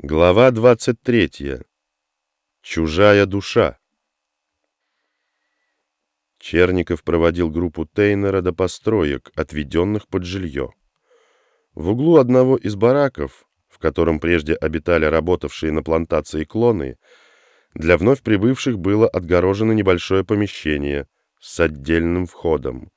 Глава 23. Чужая душа. Черников проводил группу Тейнера до построек, отведенных под жилье. В углу одного из бараков, в котором прежде обитали работавшие на плантации клоны, для вновь прибывших было отгорожено небольшое помещение с отдельным входом.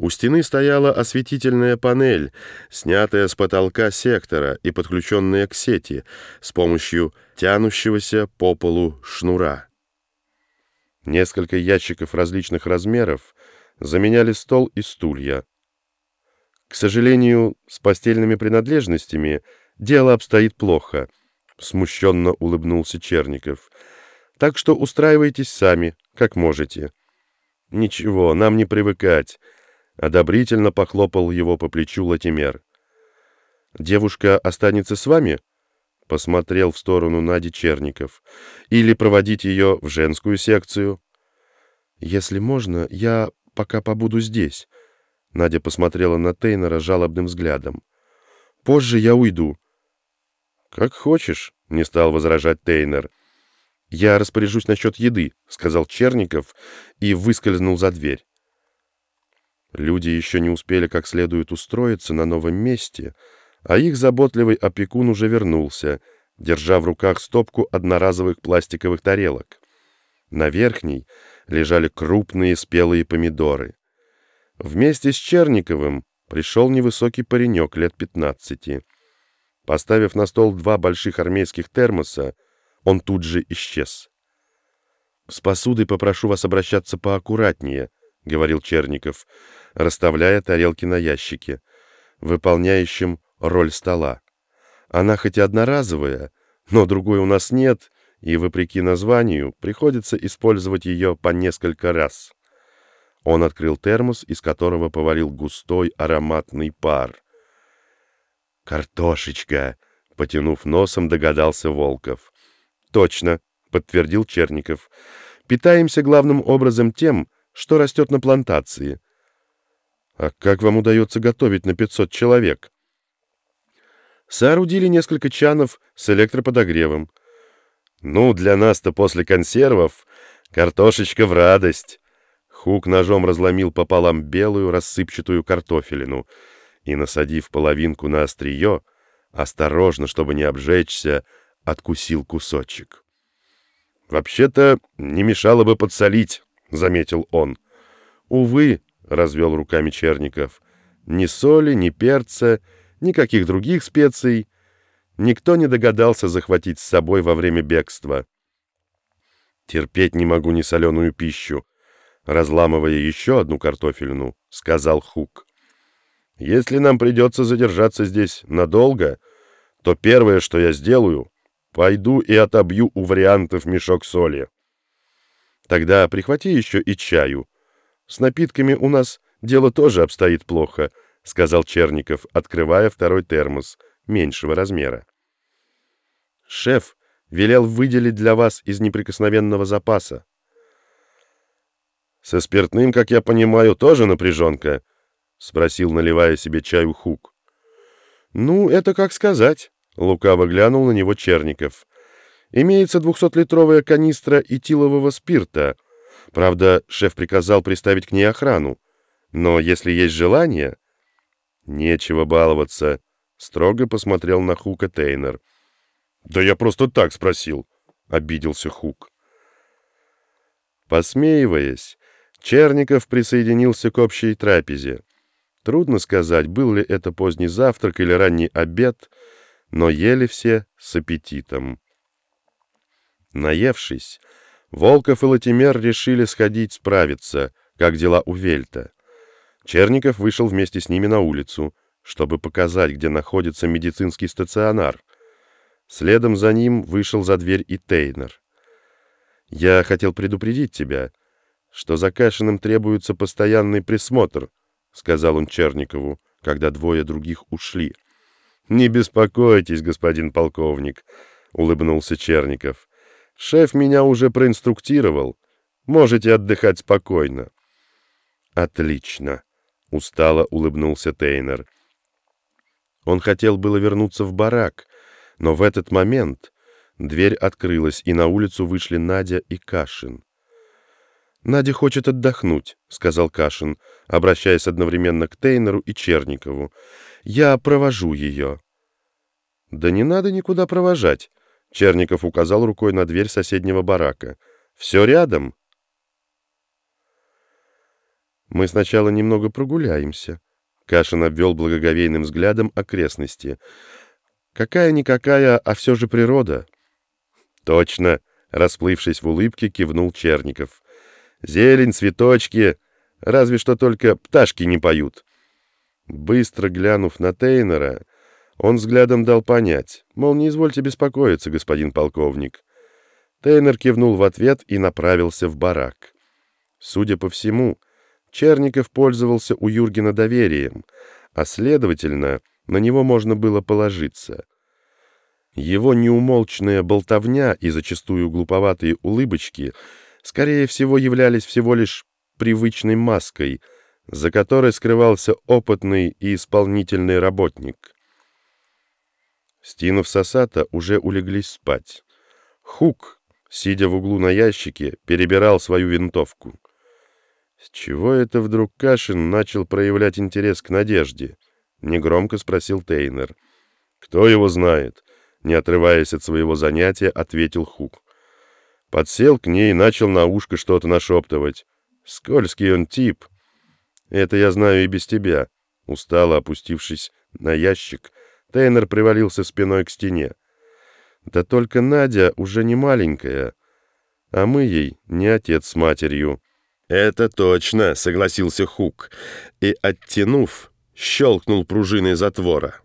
У стены стояла осветительная панель, снятая с потолка сектора и подключенная к сети с помощью тянущегося по полу шнура. Несколько ящиков различных размеров заменяли стол и стулья. К сожалению, с постельными принадлежностями дело обстоит плохо, смущенно улыбнулся Черников. Так что устраивайтесь сами, как можете. Ничего, нам не привыкать. Одобрительно похлопал его по плечу Латимер. «Девушка останется с вами?» Посмотрел в сторону Нади Черников. «Или проводить ее в женскую секцию?» «Если можно, я пока побуду здесь». Надя посмотрела на Тейнера жалобным взглядом. «Позже я уйду». «Как хочешь», — не стал возражать Тейнер. «Я распоряжусь насчет еды», — сказал Черников и выскользнул за дверь. Люди еще не успели как следует устроиться на новом месте, а их заботливый опекун уже вернулся, держа в руках стопку одноразовых пластиковых тарелок. На верхней лежали крупные спелые помидоры. Вместе с Черниковым пришел невысокий паренек лет 15. Поставив на стол два больших армейских термоса, он тут же исчез. «С посудой попрошу вас обращаться поаккуратнее», — говорил Черников, расставляя тарелки на ящике, выполняющем роль стола. Она хоть одноразовая, но другой у нас нет, и, вопреки названию, приходится использовать ее по несколько раз. Он открыл термос, из которого повалил густой ароматный пар. «Картошечка!» — потянув носом, догадался Волков. «Точно!» — подтвердил Черников. «Питаемся главным образом тем, что растет на плантации. А как вам удается готовить на 500 человек? Соорудили несколько чанов с электроподогревом. Ну, для нас-то после консервов картошечка в радость. Хук ножом разломил пополам белую рассыпчатую картофелину и, насадив половинку на острие, осторожно, чтобы не обжечься, откусил кусочек. «Вообще-то не мешало бы подсолить», — заметил он. «Увы», — развел руками Черников, — «ни соли, ни перца, никаких других специй. Никто не догадался захватить с собой во время бегства». «Терпеть не могу ни соленую пищу», — разламывая еще одну картофельну, — сказал Хук. «Если нам придется задержаться здесь надолго, то первое, что я сделаю, пойду и отобью у вариантов мешок соли». Тогда прихвати еще и чаю. С напитками у нас дело тоже обстоит плохо, сказал Черников, открывая второй термос, меньшего размера. Шеф велел выделить для вас из неприкосновенного запаса. Со спиртным, как я понимаю, тоже напряженка? Спросил, наливая себе чаю Хук. Ну, это как сказать. Лукаво глянул на него Черников. Имеется 200-литровая канистра этилового спирта. Правда, шеф приказал приставить к ней охрану. Но если есть желание... Нечего баловаться. Строго посмотрел на Хука Тейнер. «Да я просто так спросил», — обиделся Хук. Посмеиваясь, Черников присоединился к общей трапезе. Трудно сказать, был ли это поздний завтрак или ранний обед, но ели все с аппетитом. Наевшись, Волков и Латимер решили сходить справиться, как дела у Вельта. Черников вышел вместе с ними на улицу, чтобы показать, где находится медицинский стационар. Следом за ним вышел за дверь и Тейнер. «Я хотел предупредить тебя, что за Кашиным требуется постоянный присмотр», — сказал он Черникову, когда двое других ушли. «Не беспокойтесь, господин полковник», — улыбнулся Черников. Шеф меня уже проинструктировал. Можете отдыхать спокойно. Отлично, устало улыбнулся Тейнер. Он хотел было вернуться в барак, Но в этот момент дверь открылась, и на улицу вышли Надя и Кашин. «Надя хочет отдохнуть», — сказал Кашин, обращаясь одновременно к Тейнеру и Черникову. «Я провожу ее». «Да не надо никуда провожать», — Черников указал рукой на дверь соседнего барака. «Все рядом». «Мы сначала немного прогуляемся», — Кашин обвел благоговейным взглядом окрестности. «Какая-никакая, а все же природа». «Точно», — расплывшись в улыбке, кивнул Черников. Зелень, цветочки, разве что только пташки не поют. Быстро глянув на Тейнера, он взглядом дал понять, мол, не извольте беспокоиться, господин полковник. Тейнер кивнул в ответ и направился в барак. Судя по всему, Черников пользовался у Юргена доверием, а, следовательно, на него можно было положиться. Его неумолчная болтовня и зачастую глуповатые улыбочки — скорее всего, являлись всего лишь привычной маской, за которой скрывался опытный и исполнительный работник. Стинов Сосата уже улеглись спать. Хук, сидя в углу на ящике, перебирал свою винтовку. С чего это вдруг Кашин начал проявлять интерес к Надежде? Негромко спросил Тейнер. Кто его знает? Не отрываясь от своего занятия, ответил Хук. Подсел к ней и начал на ушко что-то нашептывать. Скользкий он тип. Это я знаю и без тебя. Устало опустившись на ящик, Тейнер привалился спиной к стене. Да только Надя уже не маленькая, а мы ей не отец с матерью. «Это точно», — согласился Хук, и, оттянув, щелкнул пружиной затвора.